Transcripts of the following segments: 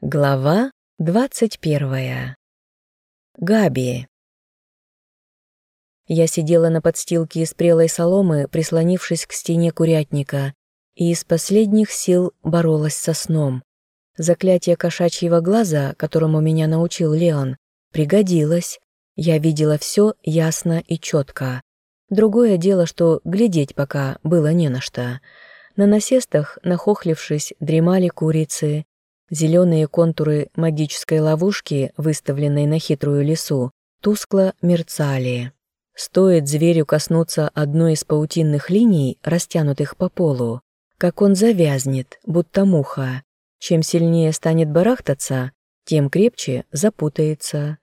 Глава двадцать первая. Габи. Я сидела на подстилке из прелой соломы, прислонившись к стене курятника, и из последних сил боролась со сном. Заклятие кошачьего глаза, которому меня научил Леон, пригодилось. Я видела все ясно и четко. Другое дело, что глядеть пока было не на что. На насестах, нахохлившись, дремали курицы, Зеленые контуры магической ловушки, выставленной на хитрую лесу, тускло мерцали. Стоит зверю коснуться одной из паутинных линий, растянутых по полу, как он завязнет, будто муха. Чем сильнее станет барахтаться, тем крепче запутается.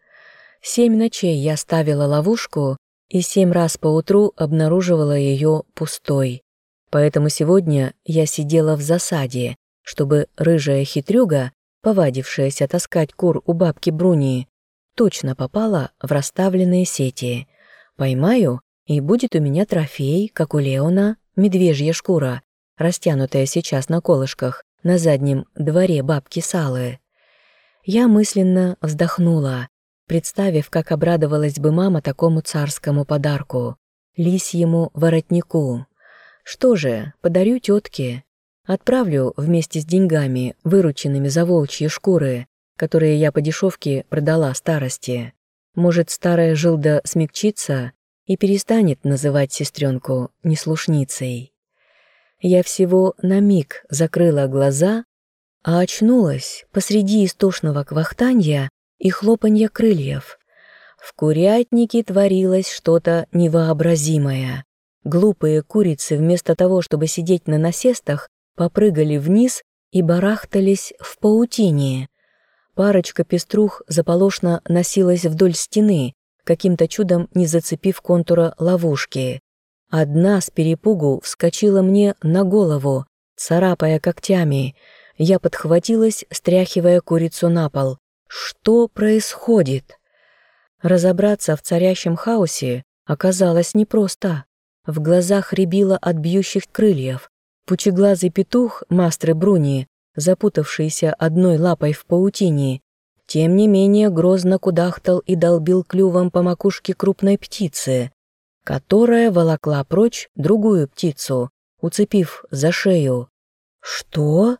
Семь ночей я ставила ловушку и семь раз поутру обнаруживала ее пустой. Поэтому сегодня я сидела в засаде, чтобы рыжая хитрюга, повадившаяся таскать кур у бабки Бруни, точно попала в расставленные сети. Поймаю, и будет у меня трофей, как у Леона, медвежья шкура, растянутая сейчас на колышках на заднем дворе бабки Салы. Я мысленно вздохнула, представив, как обрадовалась бы мама такому царскому подарку, лисьему воротнику. Что же, подарю тетке, Отправлю вместе с деньгами, вырученными за волчьи шкуры, которые я по дешевке продала старости. Может, старая жилда смягчится и перестанет называть сестренку неслушницей. Я всего на миг закрыла глаза, а очнулась посреди истошного квахтанья и хлопанья крыльев. В курятнике творилось что-то невообразимое. Глупые курицы вместо того, чтобы сидеть на насестах, попрыгали вниз и барахтались в паутине. Парочка пеструх заполошно носилась вдоль стены, каким-то чудом не зацепив контура ловушки. Одна с перепугу вскочила мне на голову, царапая когтями. Я подхватилась, стряхивая курицу на пол. Что происходит? Разобраться в царящем хаосе оказалось непросто. В глазах рябило от бьющих крыльев. Пучеглазый петух мастры Бруни, запутавшийся одной лапой в паутине, тем не менее грозно кудахтал и долбил клювом по макушке крупной птицы, которая волокла прочь другую птицу, уцепив за шею. «Что?»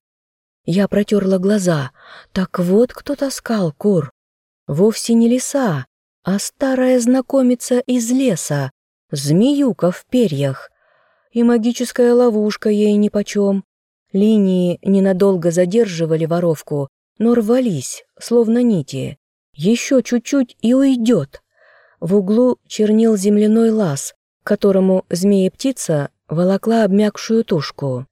Я протерла глаза. Так вот кто таскал кур. Вовсе не лиса, а старая знакомица из леса, змеюка в перьях, и магическая ловушка ей нипочем. Линии ненадолго задерживали воровку, но рвались, словно нити. Еще чуть-чуть и уйдет. В углу чернел земляной лаз, которому змея-птица волокла обмякшую тушку.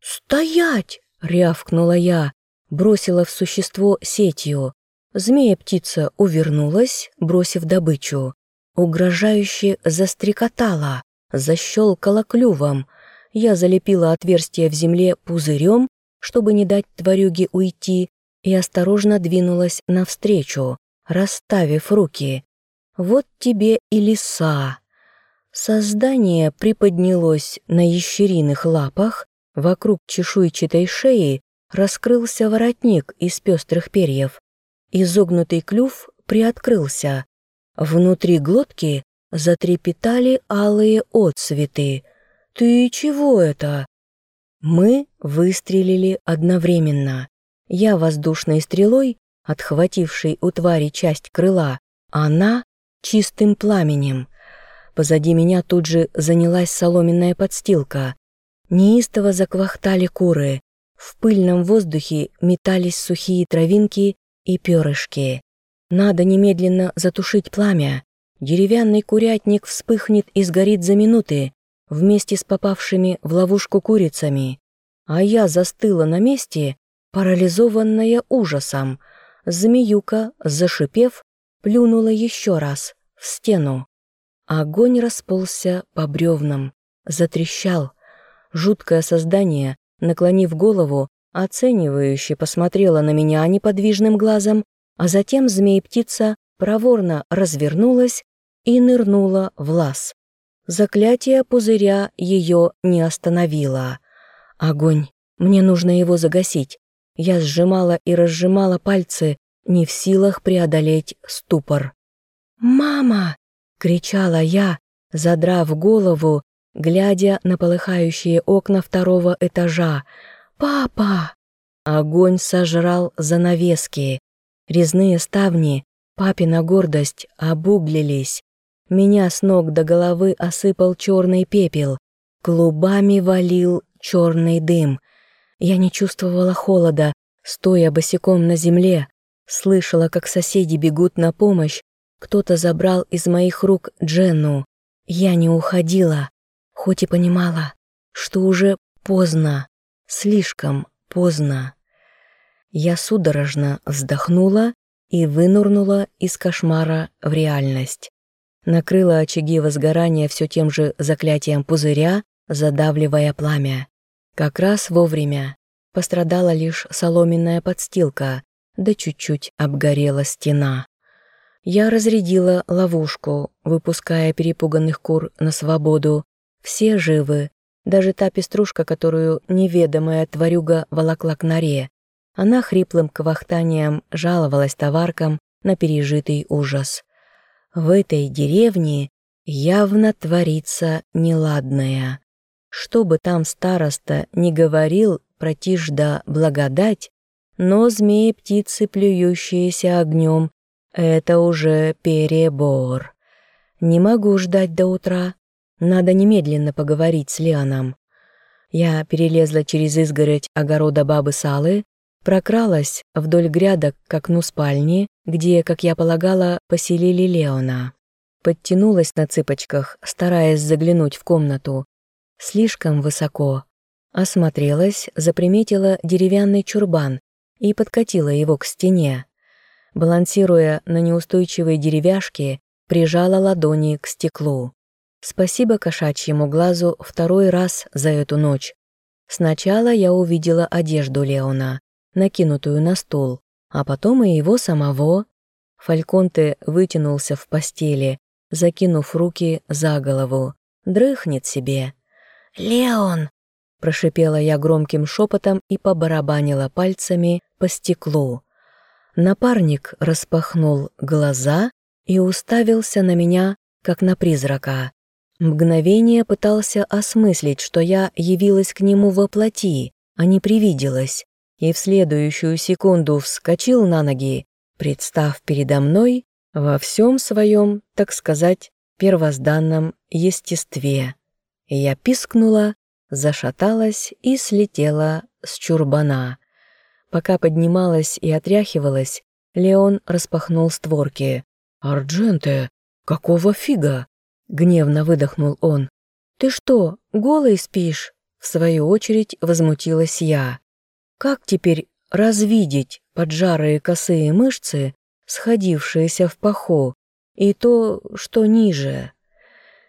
«Стоять!» — рявкнула я, бросила в существо сетью. Змея-птица увернулась, бросив добычу. Угрожающе застрекотала защелкала клювом. Я залепила отверстие в земле пузырем, чтобы не дать тварюге уйти, и осторожно двинулась навстречу, расставив руки. «Вот тебе и лиса!» Создание приподнялось на ящериных лапах, вокруг чешуйчатой шеи раскрылся воротник из пестрых перьев. Изогнутый клюв приоткрылся. Внутри глотки затрепетали алые отцветы. «Ты чего это?» Мы выстрелили одновременно. Я воздушной стрелой, отхватившей у твари часть крыла, она — чистым пламенем. Позади меня тут же занялась соломенная подстилка. Неистово заквахтали куры. В пыльном воздухе метались сухие травинки и перышки. Надо немедленно затушить пламя. Деревянный курятник вспыхнет и сгорит за минуты вместе с попавшими в ловушку курицами, а я застыла на месте, парализованная ужасом. Змеюка, зашипев, плюнула еще раз в стену. Огонь расползся по бревнам, затрещал. Жуткое создание, наклонив голову, оценивающе посмотрела на меня неподвижным глазом, а затем змей-птица проворно развернулась и нырнула в лаз. Заклятие пузыря ее не остановило. Огонь, мне нужно его загасить. Я сжимала и разжимала пальцы, не в силах преодолеть ступор. «Мама!» — кричала я, задрав голову, глядя на полыхающие окна второго этажа. «Папа!» Огонь сожрал занавески. Резные ставни, папина гордость, обуглились. Меня с ног до головы осыпал черный пепел. Клубами валил черный дым. Я не чувствовала холода, стоя босиком на земле. Слышала, как соседи бегут на помощь. Кто-то забрал из моих рук Дженну. Я не уходила, хоть и понимала, что уже поздно, слишком поздно. Я судорожно вздохнула и вынурнула из кошмара в реальность. Накрыла очаги возгорания все тем же заклятием пузыря, задавливая пламя. Как раз вовремя. Пострадала лишь соломенная подстилка, да чуть-чуть обгорела стена. Я разрядила ловушку, выпуская перепуганных кур на свободу. Все живы, даже та пеструшка, которую неведомая тварюга волокла к норе. Она хриплым квахтанием жаловалась товаркам на пережитый ужас. В этой деревне явно творится неладное. Что бы там староста не говорил про тишь да благодать, но змеи-птицы, плюющиеся огнем, это уже перебор. Не могу ждать до утра. Надо немедленно поговорить с Леоном. Я перелезла через изгородь огорода бабы Салы, прокралась вдоль грядок к окну спальни, где, как я полагала, поселили Леона. Подтянулась на цыпочках, стараясь заглянуть в комнату, слишком высоко. Осмотрелась, заприметила деревянный чурбан и подкатила его к стене. Балансируя на неустойчивой деревяшке, прижала ладони к стеклу. Спасибо кошачьему глазу второй раз за эту ночь. Сначала я увидела одежду Леона, накинутую на стол, а потом и его самого. Фальконте вытянулся в постели, закинув руки за голову. Дрыхнет себе. «Леон!» – прошипела я громким шепотом и побарабанила пальцами по стеклу. Напарник распахнул глаза и уставился на меня, как на призрака. Мгновение пытался осмыслить, что я явилась к нему во плоти, а не привиделась, и в следующую секунду вскочил на ноги, представ передо мной во всем своем, так сказать, первозданном естестве. Я пискнула, зашаталась и слетела с чурбана. Пока поднималась и отряхивалась, Леон распахнул створки. «Ардженте, какого фига?» — гневно выдохнул он. «Ты что, голый спишь?» В свою очередь возмутилась я. «Как теперь развидеть поджарые косые мышцы, сходившиеся в паху, и то, что ниже?»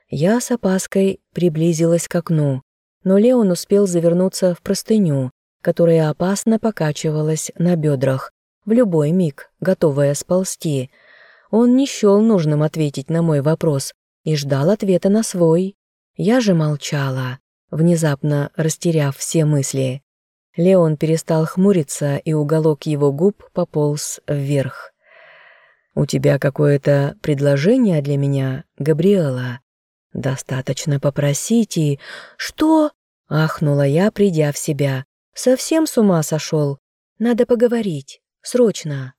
Я с опаской приблизилась к окну, но Леон успел завернуться в простыню, которая опасно покачивалась на бедрах, в любой миг, готовая сползти. Он не счел нужным ответить на мой вопрос и ждал ответа на свой. Я же молчала, внезапно растеряв все мысли. Леон перестал хмуриться, и уголок его губ пополз вверх. «У тебя какое-то предложение для меня, Габриэла?» «Достаточно попросить и...» «Что?» — ахнула я, придя в себя. «Совсем с ума сошел? Надо поговорить. Срочно!»